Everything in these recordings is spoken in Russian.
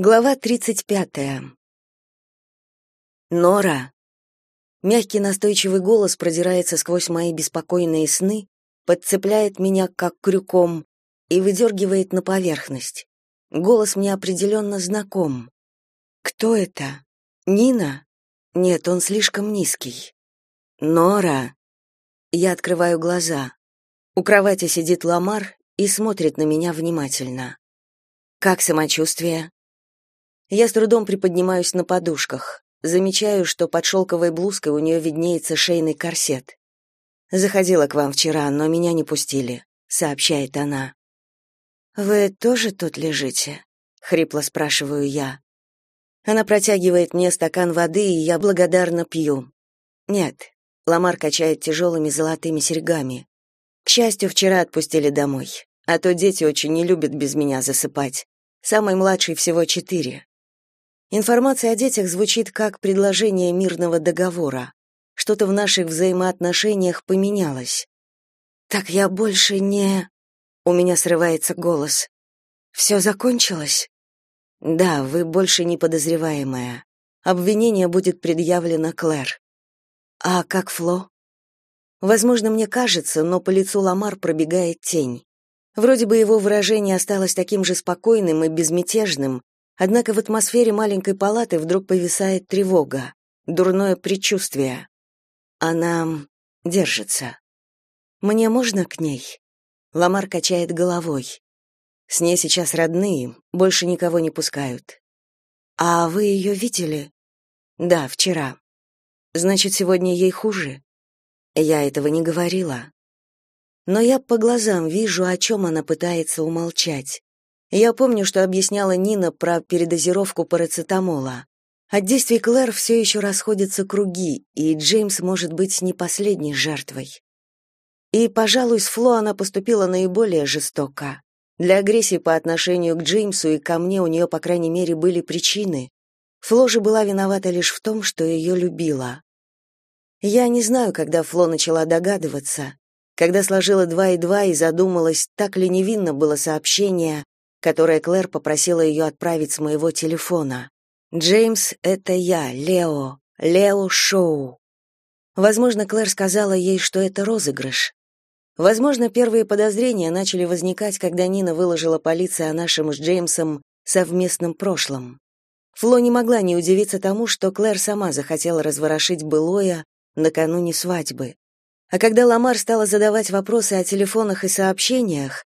Глава 35. Нора. Мягкий настойчивый голос продирается сквозь мои беспокойные сны, подцепляет меня как крюком и выдергивает на поверхность. Голос мне определенно знаком. Кто это? Нина? Нет, он слишком низкий. Нора. Я открываю глаза. У кровати сидит Ламар и смотрит на меня внимательно. Как самочувствие? Я с трудом приподнимаюсь на подушках. Замечаю, что под шелковой блузкой у нее виднеется шейный корсет. «Заходила к вам вчера, но меня не пустили», — сообщает она. «Вы тоже тут лежите?» — хрипло спрашиваю я. Она протягивает мне стакан воды, и я благодарно пью. «Нет», — Ламар качает тяжелыми золотыми серьгами. «К счастью, вчера отпустили домой, а то дети очень не любят без меня засыпать. Самый младший всего четыре, Информация о детях звучит как предложение мирного договора. Что-то в наших взаимоотношениях поменялось. Так я больше не... У меня срывается голос. Все закончилось? Да, вы больше не подозреваемая. Обвинение будет предъявлено Клэр. А как Фло? Возможно, мне кажется, но по лицу Ламар пробегает тень. Вроде бы его выражение осталось таким же спокойным и безмятежным, Однако в атмосфере маленькой палаты вдруг повисает тревога, дурное предчувствие. Она держится. Мне можно к ней? Ламар качает головой. С ней сейчас родные, больше никого не пускают. А вы ее видели? Да, вчера. Значит, сегодня ей хуже? Я этого не говорила. Но я по глазам вижу, о чем она пытается умолчать. Я помню, что объясняла Нина про передозировку парацетамола. От действий Клэр все еще расходятся круги, и Джеймс может быть не последней жертвой. И, пожалуй, с Фло она поступила наиболее жестоко. Для агрессии по отношению к Джеймсу и ко мне у нее, по крайней мере, были причины. Фло же была виновата лишь в том, что ее любила. Я не знаю, когда Фло начала догадываться, когда сложила два и два и задумалась, так ли невинно было сообщение, которое Клэр попросила ее отправить с моего телефона. «Джеймс — это я, Лео, Лео Шоу». Возможно, Клэр сказала ей, что это розыгрыш. Возможно, первые подозрения начали возникать, когда Нина выложила полиции о нашем с Джеймсом совместном прошлом. Фло не могла не удивиться тому, что Клэр сама захотела разворошить былое накануне свадьбы. А когда Ламар стала задавать вопросы о телефонах и сообщениях,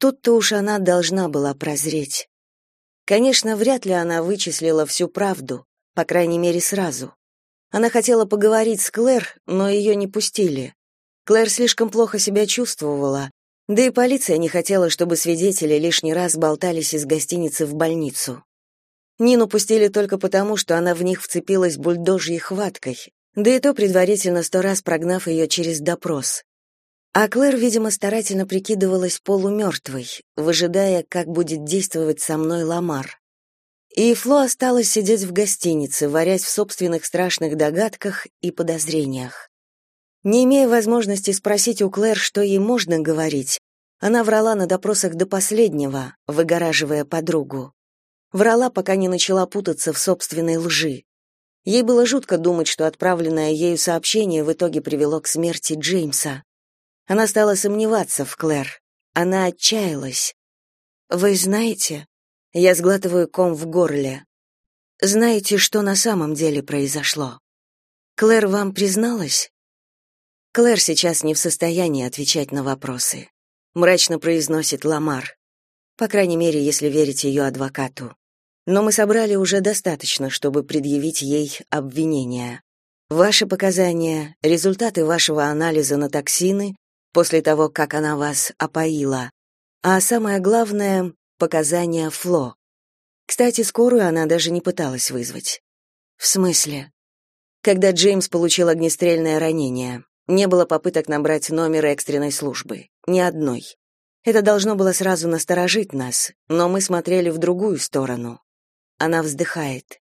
Тут-то уж она должна была прозреть. Конечно, вряд ли она вычислила всю правду, по крайней мере, сразу. Она хотела поговорить с Клэр, но ее не пустили. Клэр слишком плохо себя чувствовала, да и полиция не хотела, чтобы свидетели лишний раз болтались из гостиницы в больницу. Нину пустили только потому, что она в них вцепилась бульдожьей хваткой, да и то предварительно сто раз прогнав ее через допрос. А Клэр, видимо, старательно прикидывалась полумертвой, выжидая, как будет действовать со мной Ламар. И Фло осталась сидеть в гостинице, варясь в собственных страшных догадках и подозрениях. Не имея возможности спросить у Клэр, что ей можно говорить, она врала на допросах до последнего, выгораживая подругу. Врала, пока не начала путаться в собственной лжи. Ей было жутко думать, что отправленное ею сообщение в итоге привело к смерти Джеймса. Она стала сомневаться в Клэр. Она отчаялась. «Вы знаете...» Я сглатываю ком в горле. «Знаете, что на самом деле произошло? Клэр вам призналась?» Клэр сейчас не в состоянии отвечать на вопросы. Мрачно произносит Ламар. По крайней мере, если верить ее адвокату. Но мы собрали уже достаточно, чтобы предъявить ей обвинения. Ваши показания, результаты вашего анализа на токсины после того, как она вас опоила. А самое главное — показания Фло. Кстати, скорую она даже не пыталась вызвать. В смысле? Когда Джеймс получил огнестрельное ранение, не было попыток набрать номер экстренной службы. Ни одной. Это должно было сразу насторожить нас, но мы смотрели в другую сторону. Она вздыхает.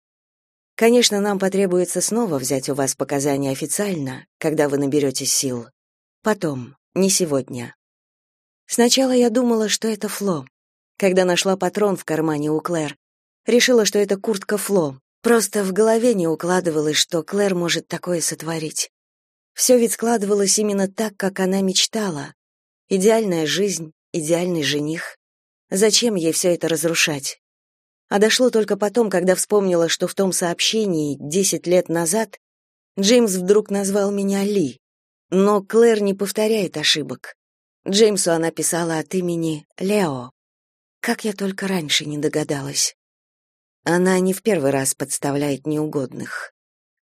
Конечно, нам потребуется снова взять у вас показания официально, когда вы наберете сил. Потом. Не сегодня. Сначала я думала, что это Фло. Когда нашла патрон в кармане у Клэр, Решила, что это куртка Фло. Просто в голове не укладывалось, что Клэр может такое сотворить. Все ведь складывалось именно так, как она мечтала. Идеальная жизнь, идеальный жених. Зачем ей все это разрушать? А дошло только потом, когда вспомнила, что в том сообщении десять лет назад Джеймс вдруг назвал меня Ли. Но Клэр не повторяет ошибок. Джеймсу она писала от имени Лео. Как я только раньше не догадалась. Она не в первый раз подставляет неугодных.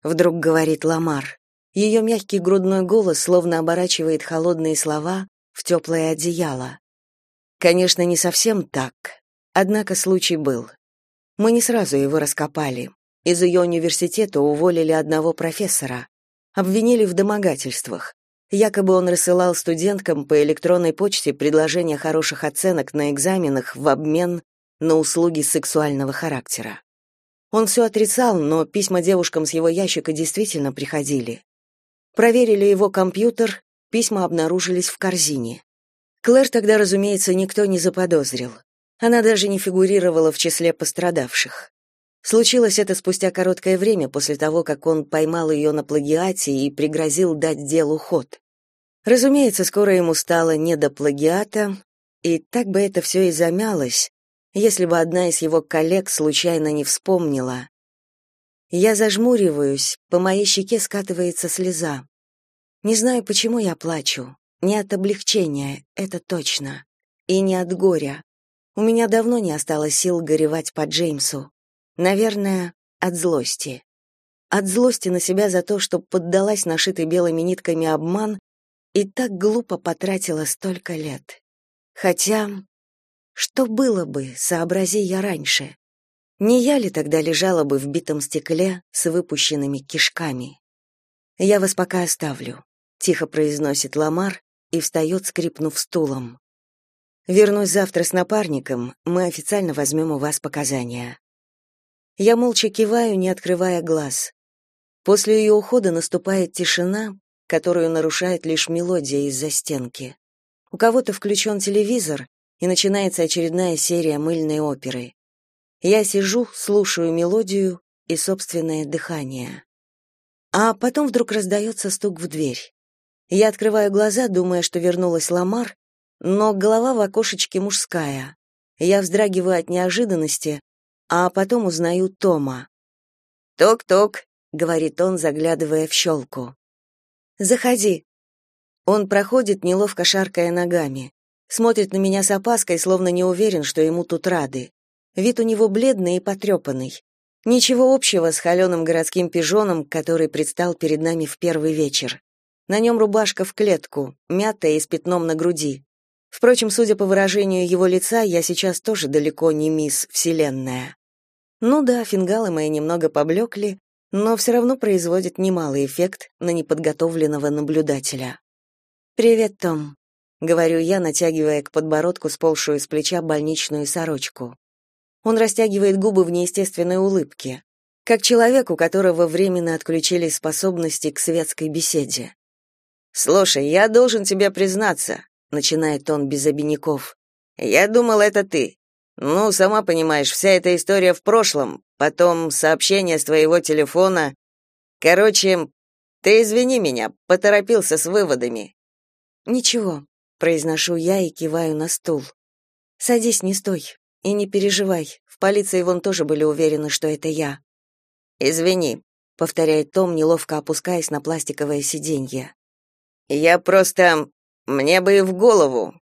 Вдруг говорит Ламар. Ее мягкий грудной голос словно оборачивает холодные слова в теплое одеяло. Конечно, не совсем так. Однако случай был. Мы не сразу его раскопали. Из ее университета уволили одного профессора. Обвинили в домогательствах. Якобы он рассылал студенткам по электронной почте предложения хороших оценок на экзаменах в обмен на услуги сексуального характера. Он все отрицал, но письма девушкам с его ящика действительно приходили. Проверили его компьютер, письма обнаружились в корзине. Клэр тогда, разумеется, никто не заподозрил. Она даже не фигурировала в числе пострадавших. Случилось это спустя короткое время после того, как он поймал ее на плагиате и пригрозил дать делу ход. Разумеется, скоро ему стало не до плагиата, и так бы это все и замялось, если бы одна из его коллег случайно не вспомнила. Я зажмуриваюсь, по моей щеке скатывается слеза. Не знаю, почему я плачу. Не от облегчения, это точно. И не от горя. У меня давно не осталось сил горевать по Джеймсу. Наверное, от злости. От злости на себя за то, что поддалась нашитый белыми нитками обман и так глупо потратила столько лет. Хотя что было бы, сообрази я раньше? Не я ли тогда лежала бы в битом стекле с выпущенными кишками? Я вас пока оставлю, тихо произносит Ламар и встает, скрипнув стулом. Вернусь завтра с напарником, мы официально возьмем у вас показания. Я молча киваю, не открывая глаз. После ее ухода наступает тишина, которую нарушает лишь мелодия из-за стенки. У кого-то включен телевизор, и начинается очередная серия мыльной оперы. Я сижу, слушаю мелодию и собственное дыхание. А потом вдруг раздается стук в дверь. Я открываю глаза, думая, что вернулась Ламар, но голова в окошечке мужская. Я вздрагиваю от неожиданности, а потом узнаю Тома. «Ток-ток», — говорит он, заглядывая в щелку. «Заходи». Он проходит, неловко шаркая ногами. Смотрит на меня с опаской, словно не уверен, что ему тут рады. Вид у него бледный и потрепанный. Ничего общего с холеным городским пижоном, который предстал перед нами в первый вечер. На нем рубашка в клетку, мятая и с пятном на груди. Впрочем, судя по выражению его лица, я сейчас тоже далеко не мисс Вселенная. Ну да, фингалы мои немного поблекли, но все равно производят немалый эффект на неподготовленного наблюдателя. «Привет, Том», говорю я, натягивая к подбородку сползшую с плеча больничную сорочку. Он растягивает губы в неестественной улыбке, как человек, у которого временно отключили способности к светской беседе. Слушай, я должен тебе признаться, начинает он без обиняков. Я думал, это ты. Ну, сама понимаешь, вся эта история в прошлом, потом сообщение с твоего телефона. Короче, ты извини меня, поторопился с выводами. Ничего, произношу я и киваю на стул. Садись, не стой. И не переживай. В полиции вон тоже были уверены, что это я. Извини, повторяет Том, неловко опускаясь на пластиковое сиденье. Я просто мне бы и в голову.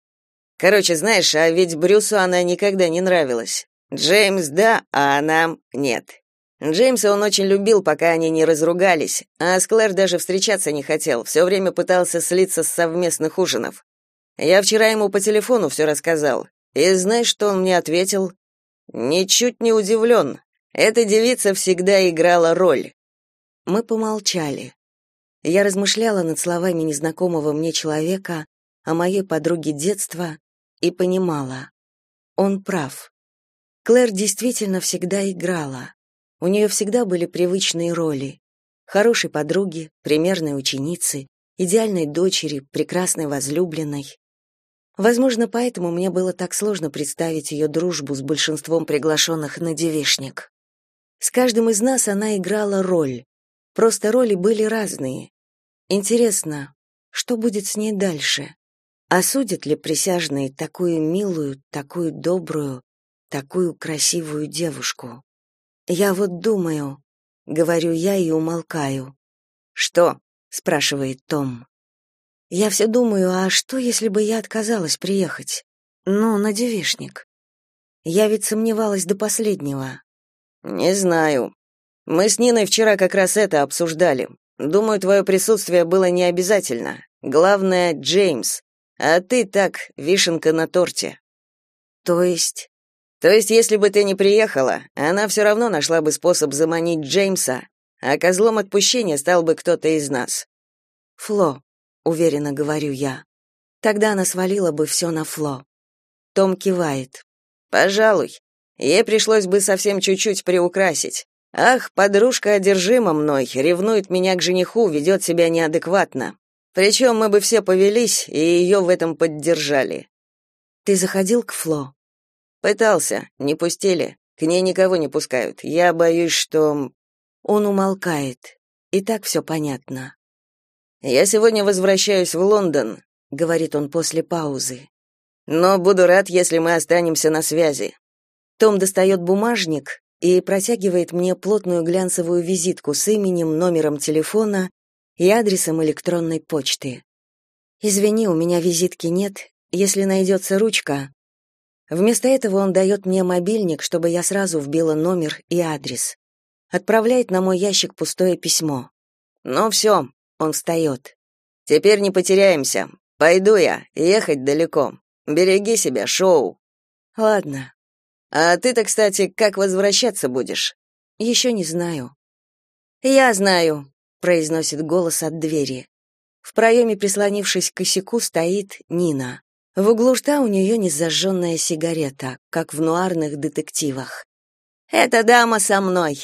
Короче, знаешь, а ведь Брюсу она никогда не нравилась. Джеймс да, а она нет. Джеймса он очень любил, пока они не разругались, а с Клэр даже встречаться не хотел, все время пытался слиться с совместных ужинов. Я вчера ему по телефону все рассказал. И знаешь, что он мне ответил? Ничуть не удивлен. Эта девица всегда играла роль. Мы помолчали. Я размышляла над словами незнакомого мне человека о моей подруге детства и понимала. Он прав. Клэр действительно всегда играла. У нее всегда были привычные роли. Хорошей подруги, примерной ученицы, идеальной дочери, прекрасной возлюбленной. Возможно, поэтому мне было так сложно представить ее дружбу с большинством приглашенных на девишник. С каждым из нас она играла роль. Просто роли были разные. Интересно, что будет с ней дальше? Осудят ли присяжные такую милую, такую добрую, такую красивую девушку? Я вот думаю, говорю я и умолкаю. Что? спрашивает Том. Я все думаю, а что, если бы я отказалась приехать? Ну, на девишник. Я ведь сомневалась до последнего. Не знаю. Мы с Ниной вчера как раз это обсуждали. Думаю, твое присутствие было не обязательно. Главное Джеймс. А ты так, вишенка на торте. То есть То есть если бы ты не приехала, она все равно нашла бы способ заманить Джеймса, а козлом отпущения стал бы кто-то из нас. Фло, уверенно говорю я. Тогда она свалила бы все на Фло. Том кивает. Пожалуй. Ей пришлось бы совсем чуть-чуть приукрасить. Ах, подружка одержима мной, ревнует меня к жениху, ведет себя неадекватно. Причем мы бы все повелись и ее в этом поддержали. Ты заходил к Фло? Пытался, не пустили. К ней никого не пускают. Я боюсь, что Он умолкает. И так все понятно. Я сегодня возвращаюсь в Лондон, говорит он после паузы. Но буду рад, если мы останемся на связи. Том достает бумажник и протягивает мне плотную глянцевую визитку с именем, номером телефона и адресом электронной почты. Извини, у меня визитки нет. Если найдется ручка. Вместо этого он дает мне мобильник, чтобы я сразу вбила номер и адрес. Отправляет на мой ящик пустое письмо. Ну все, он встает. Теперь не потеряемся. Пойду я, ехать далеко. Береги себя, Шоу. Ладно. А ты-то, кстати, как возвращаться будешь? Еще не знаю. Я знаю, произносит голос от двери. В проеме, прислонившись к косяку, стоит Нина. В углу рта у нее незажженная сигарета, как в нуарных детективах. Эта дама со мной.